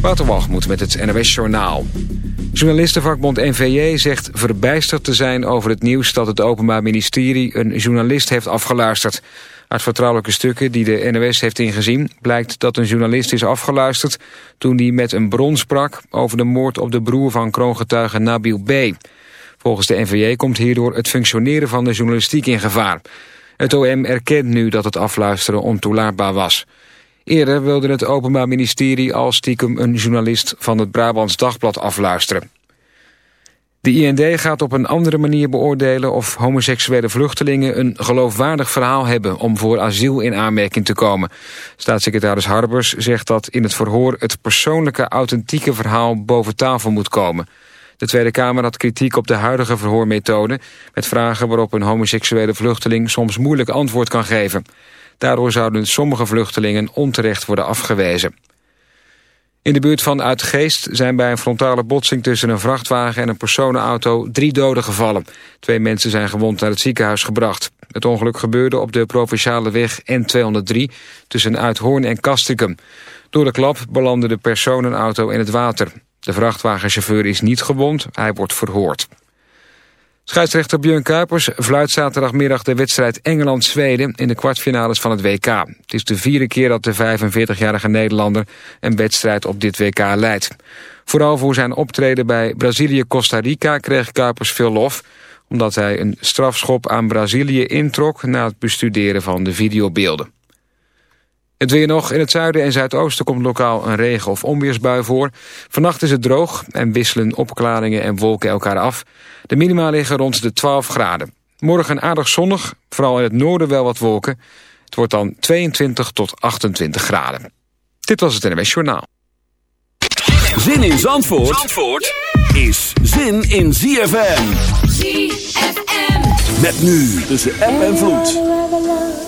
Waterwalgemoed met het NOS Journaal. Journalistenvakbond NVJ zegt verbijsterd te zijn over het nieuws... dat het Openbaar Ministerie een journalist heeft afgeluisterd. Uit vertrouwelijke stukken die de NOS heeft ingezien... blijkt dat een journalist is afgeluisterd... toen hij met een bron sprak over de moord op de broer van kroongetuige Nabil B. Volgens de NVJ komt hierdoor het functioneren van de journalistiek in gevaar. Het OM erkent nu dat het afluisteren ontoelaatbaar was... Eerder wilde het Openbaar Ministerie al stiekem een journalist van het Brabants Dagblad afluisteren. De IND gaat op een andere manier beoordelen of homoseksuele vluchtelingen een geloofwaardig verhaal hebben om voor asiel in aanmerking te komen. Staatssecretaris Harbers zegt dat in het verhoor het persoonlijke authentieke verhaal boven tafel moet komen. De Tweede Kamer had kritiek op de huidige verhoormethode met vragen waarop een homoseksuele vluchteling soms moeilijk antwoord kan geven. Daardoor zouden sommige vluchtelingen onterecht worden afgewezen. In de buurt van Uitgeest zijn bij een frontale botsing tussen een vrachtwagen en een personenauto drie doden gevallen. Twee mensen zijn gewond naar het ziekenhuis gebracht. Het ongeluk gebeurde op de provinciale weg N203 tussen Uithoorn en Kastrikum. Door de klap belandde de personenauto in het water. De vrachtwagenchauffeur is niet gewond, hij wordt verhoord. Scheidsrechter Björn Kuipers fluit zaterdagmiddag de wedstrijd Engeland-Zweden in de kwartfinales van het WK. Het is de vierde keer dat de 45-jarige Nederlander een wedstrijd op dit WK leidt. Vooral voor zijn optreden bij Brazilië-Costa Rica kreeg Kuipers veel lof, omdat hij een strafschop aan Brazilië introk na het bestuderen van de videobeelden. Het weer nog. In het zuiden en zuidoosten komt lokaal een regen- of onweersbui voor. Vannacht is het droog en wisselen opklaringen en wolken elkaar af. De minima liggen rond de 12 graden. Morgen aardig zonnig, vooral in het noorden wel wat wolken. Het wordt dan 22 tot 28 graden. Dit was het NWS Journaal. Zin in Zandvoort, Zandvoort is zin in ZFM. ZFM. Met nu tussen app en vloed.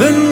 then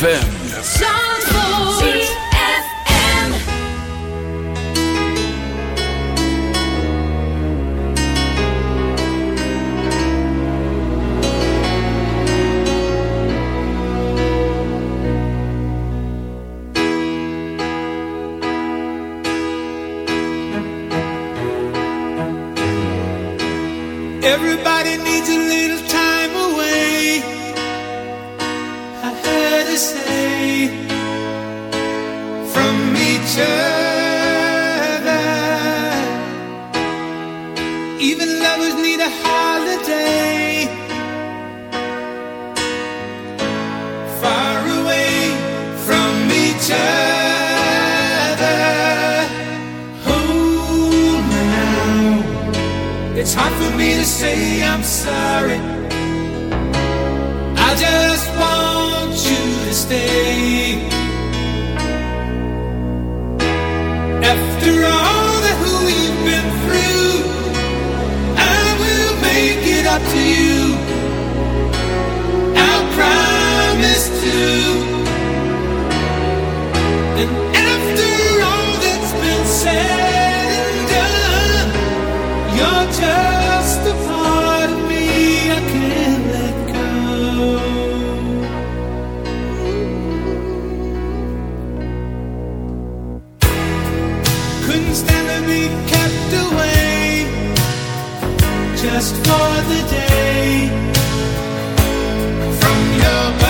ZFM. Kept away just for the day from your body.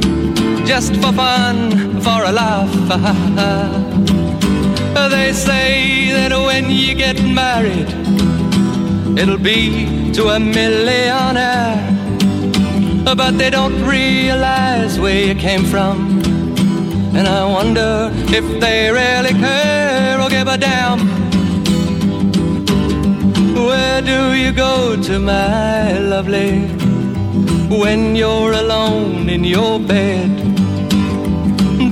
just for fun, for a laugh. they say that when you get married, it'll be to a millionaire. But they don't realize where you came from. And I wonder if they really care or give a damn. Where do you go to, my lovely, when you're alone in your bed?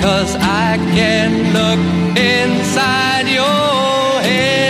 cause I can look inside your head.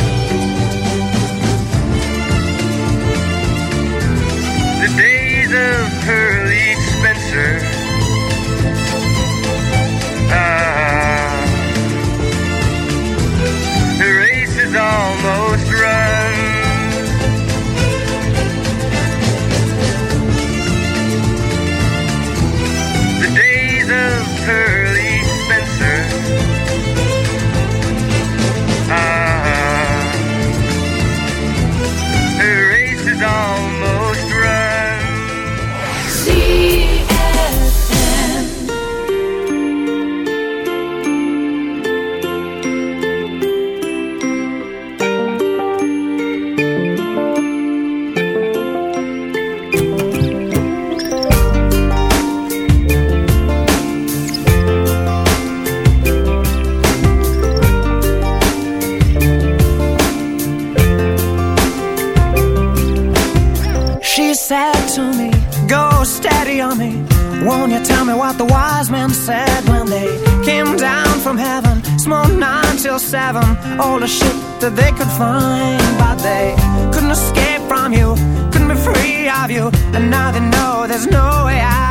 What the wise men said when they came down from heaven? Small nine till seven, all the shit that they could find. But they couldn't escape from you, couldn't be free of you. And now they know there's no way out.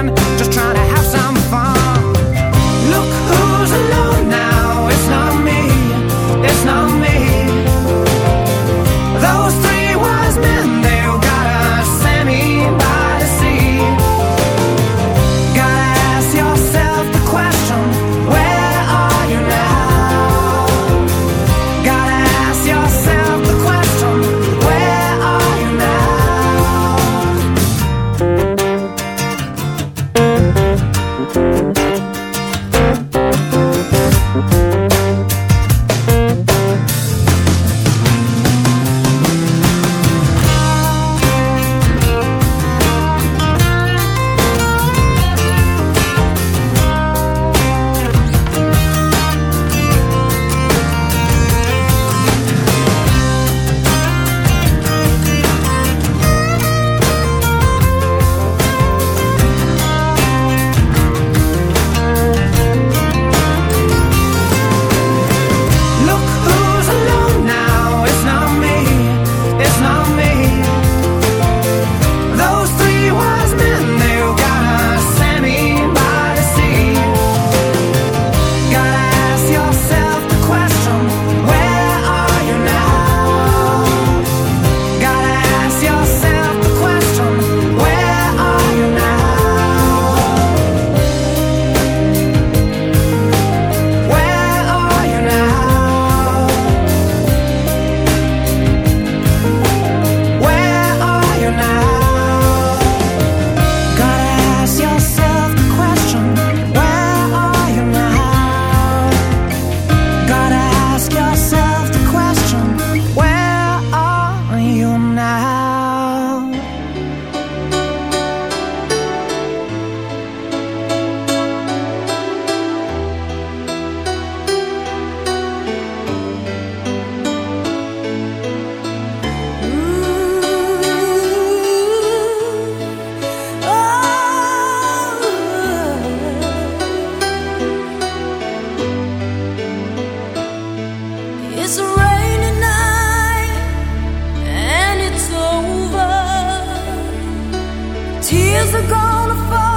tears are gonna fall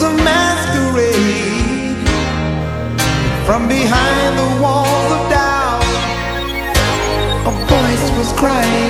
was a masquerade from behind the walls of doubt. A voice was crying.